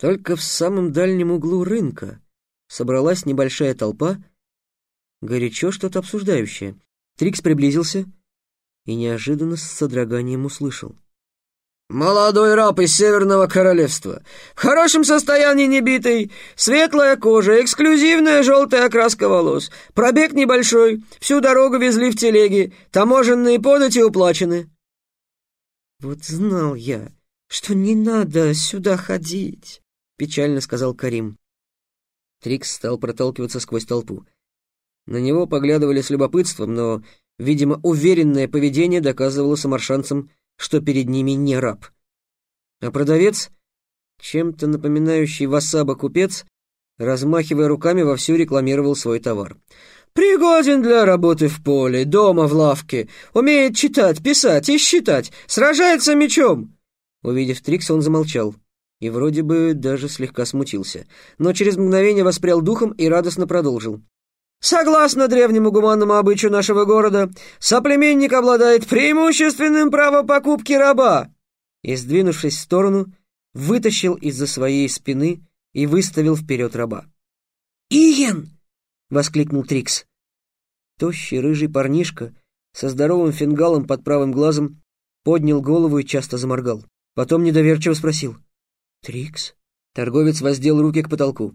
Только в самом дальнем углу рынка собралась небольшая толпа, горячо что-то обсуждающая. Трикс приблизился и неожиданно с содроганием услышал. «Молодой раб из Северного Королевства. В хорошем состоянии небитый, светлая кожа, эксклюзивная желтая окраска волос, пробег небольшой, всю дорогу везли в телеге, таможенные подати уплачены». «Вот знал я, что не надо сюда ходить», — печально сказал Карим. Трикс стал проталкиваться сквозь толпу. На него поглядывали с любопытством, но, видимо, уверенное поведение доказывало самаршанцам, что перед ними не раб. А продавец, чем-то напоминающий васаба купец, размахивая руками, вовсю рекламировал свой товар. «Пригоден для работы в поле, дома, в лавке, умеет читать, писать и считать, сражается мечом!» Увидев Трикса, он замолчал и вроде бы даже слегка смутился, но через мгновение воспрял духом и радостно продолжил. Согласно древнему гуманному обычаю нашего города, соплеменник обладает преимущественным правом покупки раба!» И, сдвинувшись в сторону, вытащил из-за своей спины и выставил вперед раба. «Иен!» — воскликнул Трикс. Тощий рыжий парнишка со здоровым фингалом под правым глазом поднял голову и часто заморгал. Потом недоверчиво спросил. «Трикс?» Торговец воздел руки к потолку.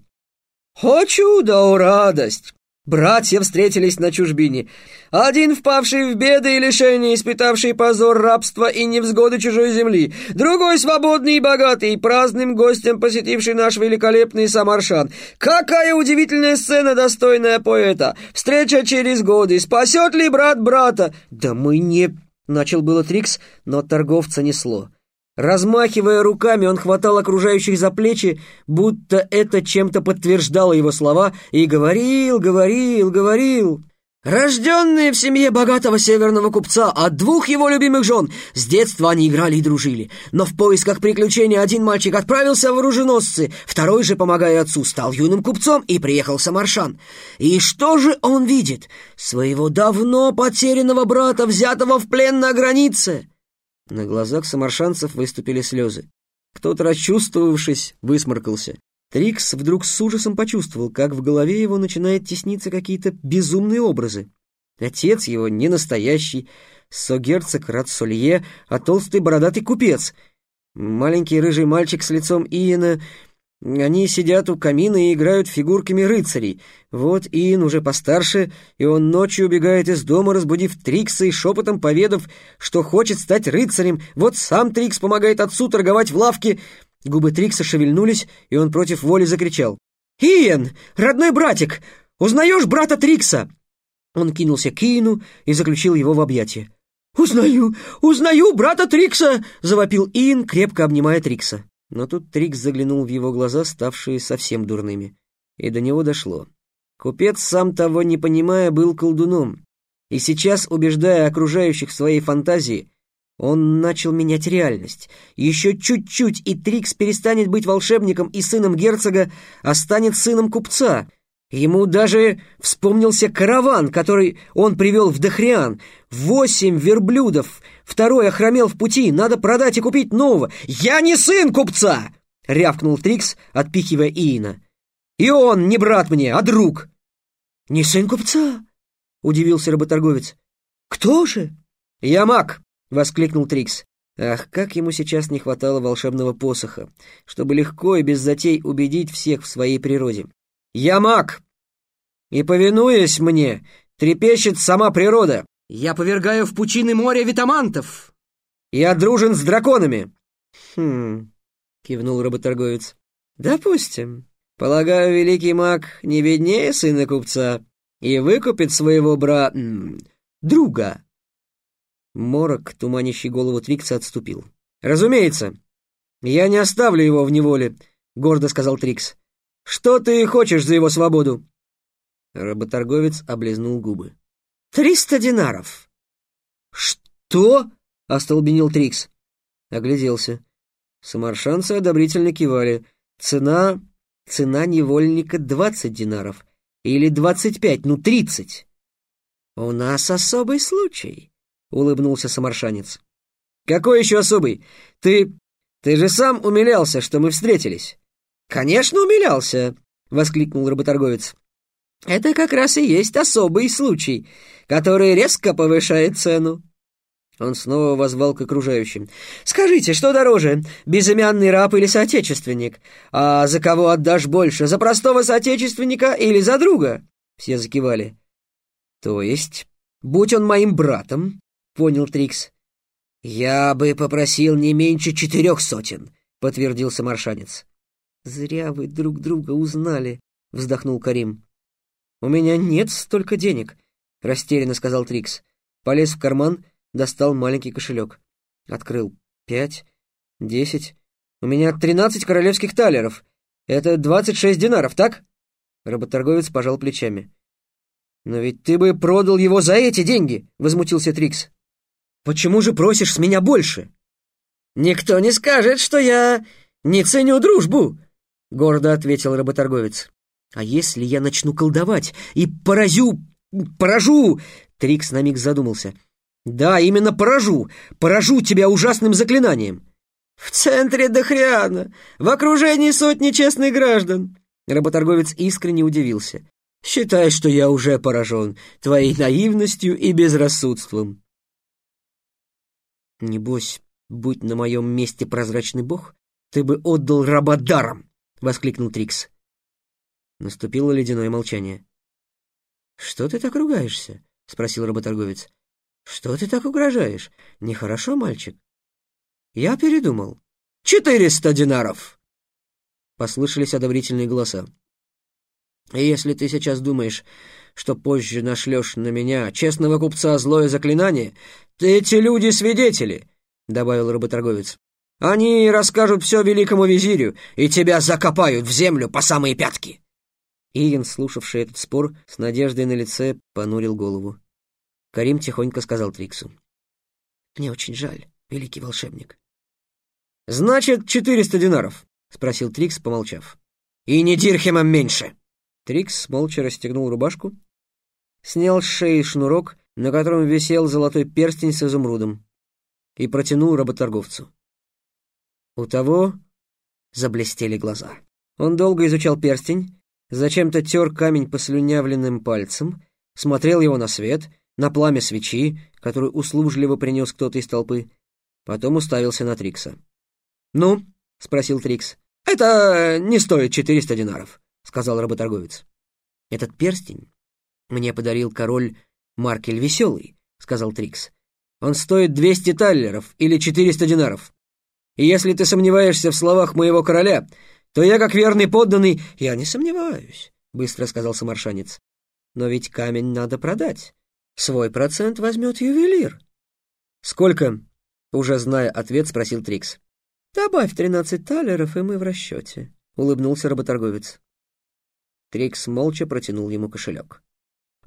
«О чудо, о радость! Братья встретились на чужбине. Один впавший в беды и лишения, испытавший позор рабства и невзгоды чужой земли. Другой свободный и богатый, праздным гостем посетивший наш великолепный Самаршан. Какая удивительная сцена, достойная поэта. Встреча через годы. Спасет ли брат брата? Да мы не... Начал было Трикс, но торговца несло. Размахивая руками, он хватал окружающих за плечи, будто это чем-то подтверждало его слова, и говорил, говорил, говорил. Рожденные в семье богатого северного купца от двух его любимых жен, с детства они играли и дружили. Но в поисках приключений один мальчик отправился в оруженосцы, второй же, помогая отцу, стал юным купцом и приехал в Самаршан. И что же он видит? Своего давно потерянного брата, взятого в плен на границе. На глазах самаршанцев выступили слезы. Кто-то, расчувствовавшись, высморкался. Трикс вдруг с ужасом почувствовал, как в голове его начинают тесниться какие-то безумные образы. Отец его не настоящий, согерцог Рацолье, а толстый бородатый купец. Маленький рыжий мальчик с лицом Иена они сидят у камина и играют фигурками рыцарей. Вот Иэн уже постарше, и он ночью убегает из дома, разбудив Трикса и шепотом поведав, что хочет стать рыцарем. Вот сам Трикс помогает отцу торговать в лавке. Губы Трикса шевельнулись, и он против воли закричал. «Иэн, родной братик, узнаешь брата Трикса?» Он кинулся к Иену и заключил его в объятия. «Узнаю, узнаю брата Трикса!» — завопил Иэн, крепко обнимая Трикса. Но тут Трикс заглянул в его глаза, ставшие совсем дурными. И до него дошло. Купец, сам того не понимая, был колдуном. И сейчас, убеждая окружающих своей фантазии, он начал менять реальность. Еще чуть-чуть, и Трикс перестанет быть волшебником и сыном герцога, а станет сыном купца. Ему даже вспомнился караван, который он привел в Дахриан. Восемь верблюдов — Второй охромел в пути, надо продать и купить нового. Я не сын купца!» — рявкнул Трикс, отпихивая Иина. «И он не брат мне, а друг!» «Не сын купца?» — удивился работорговец. «Кто же?» «Я маг!» — воскликнул Трикс. Ах, как ему сейчас не хватало волшебного посоха, чтобы легко и без затей убедить всех в своей природе. «Я маг! И, повинуясь мне, трепещет сама природа. Я повергаю в пучины моря витамантов. Я дружен с драконами. Хм, кивнул работорговец. Допустим. Полагаю, великий маг не беднее сына купца и выкупит своего бра... друга. Морок, туманящий голову Трикса, отступил. «Разумеется, я не оставлю его в неволе», — гордо сказал Трикс. «Что ты хочешь за его свободу?» Работорговец облизнул губы. «Триста динаров!» «Что?» — остолбенел Трикс. Огляделся. Самаршанцы одобрительно кивали. «Цена... цена невольника двадцать динаров. Или двадцать пять, ну тридцать!» «У нас особый случай», — улыбнулся самаршанец. «Какой еще особый? Ты... ты же сам умилялся, что мы встретились. «Конечно, умилялся!» — воскликнул работорговец. «Это как раз и есть особый случай, который резко повышает цену». Он снова возвал к окружающим. «Скажите, что дороже, безымянный раб или соотечественник? А за кого отдашь больше, за простого соотечественника или за друга?» Все закивали. «То есть, будь он моим братом», — понял Трикс. «Я бы попросил не меньше четырех сотен», — подтвердил самаршанец. «Зря вы друг друга узнали», — вздохнул Карим. «У меня нет столько денег», — растерянно сказал Трикс. Полез в карман, достал маленький кошелек. Открыл. «Пять, десять. У меня тринадцать королевских талеров. Это двадцать шесть динаров, так?» Работорговец пожал плечами. «Но ведь ты бы продал его за эти деньги!» — возмутился Трикс. «Почему же просишь с меня больше?» «Никто не скажет, что я не ценю дружбу!» — гордо ответил работорговец. «А если я начну колдовать и поразю... поражу...» Трикс на миг задумался. «Да, именно поражу! Поражу тебя ужасным заклинанием!» «В центре Дохриана, в окружении сотни честных граждан!» Работорговец искренне удивился. «Считай, что я уже поражен твоей наивностью и безрассудством». «Небось, будь на моем месте прозрачный бог, ты бы отдал раба даром!» — воскликнул Трикс. Наступило ледяное молчание. «Что ты так ругаешься?» — спросил работорговец. «Что ты так угрожаешь? Нехорошо, мальчик?» «Я передумал. Четыреста динаров!» Послышались одобрительные голоса. «Если ты сейчас думаешь, что позже нашлешь на меня, честного купца, злое заклинание, эти люди свидетели!» — добавил работорговец. «Они расскажут все великому визирю, и тебя закопают в землю по самые пятки!» Иен, слушавший этот спор, с надеждой на лице понурил голову. Карим тихонько сказал Триксу. «Мне очень жаль, великий волшебник». «Значит, четыреста динаров», — спросил Трикс, помолчав. «И не дирхемом меньше». Трикс молча расстегнул рубашку, снял с шеи шнурок, на котором висел золотой перстень с изумрудом, и протянул работорговцу. У того заблестели глаза. Он долго изучал перстень, зачем-то тер камень послюнявленным пальцем, смотрел его на свет, на пламя свечи, которую услужливо принес кто-то из толпы, потом уставился на Трикса. «Ну?» — спросил Трикс. «Это не стоит четыреста динаров», — сказал работорговец. «Этот перстень мне подарил король Маркель Веселый», — сказал Трикс. «Он стоит двести таллеров или четыреста динаров. И если ты сомневаешься в словах моего короля, то я, как верный подданный, я не сомневаюсь», — быстро сказал самаршанец. «Но ведь камень надо продать. Свой процент возьмет ювелир». «Сколько?» — уже зная ответ, спросил Трикс. «Добавь тринадцать талеров, и мы в расчете», — улыбнулся работорговец. Трикс молча протянул ему кошелек.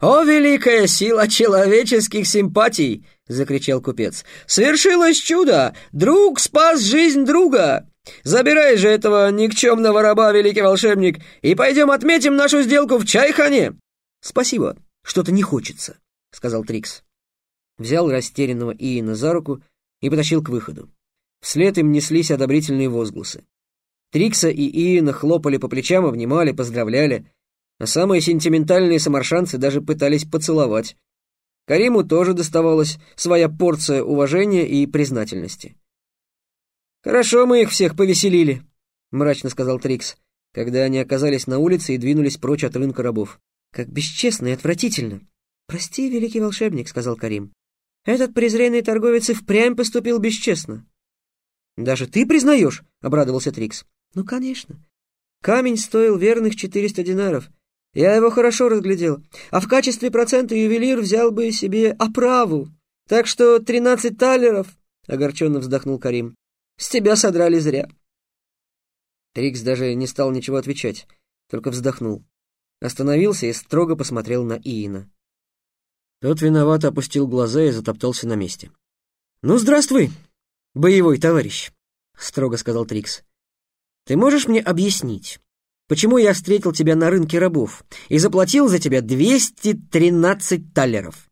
«О, великая сила человеческих симпатий!» — закричал купец. «Свершилось чудо! Друг спас жизнь друга! Забирай же этого никчемного раба, великий волшебник, и пойдем отметим нашу сделку в чайхане!» «Спасибо, что-то не хочется», — сказал Трикс. Взял растерянного Иена за руку и потащил к выходу. Вслед им неслись одобрительные возгласы. Трикса и Иена хлопали по плечам, обнимали, поздравляли, а самые сентиментальные самаршанцы даже пытались поцеловать. Кариму тоже доставалась своя порция уважения и признательности. «Хорошо мы их всех повеселили», — мрачно сказал Трикс, когда они оказались на улице и двинулись прочь от рынка рабов. «Как бесчестно и отвратительно!» «Прости, великий волшебник», — сказал Карим. «Этот презренный торговец и впрямь поступил бесчестно. «Даже ты признаешь?» — обрадовался Трикс. «Ну, конечно. Камень стоил верных четыреста динаров. Я его хорошо разглядел. А в качестве процента ювелир взял бы себе оправу. Так что тринадцать талеров...» — огорченно вздохнул Карим. «С тебя содрали зря». Трикс даже не стал ничего отвечать, только вздохнул. Остановился и строго посмотрел на Иина. Тот виновато опустил глаза и затоптался на месте. «Ну, здравствуй, боевой товарищ», — строго сказал Трикс. «Ты можешь мне объяснить, почему я встретил тебя на рынке рабов и заплатил за тебя 213 талеров?»